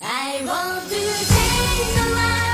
I want to change the world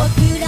What you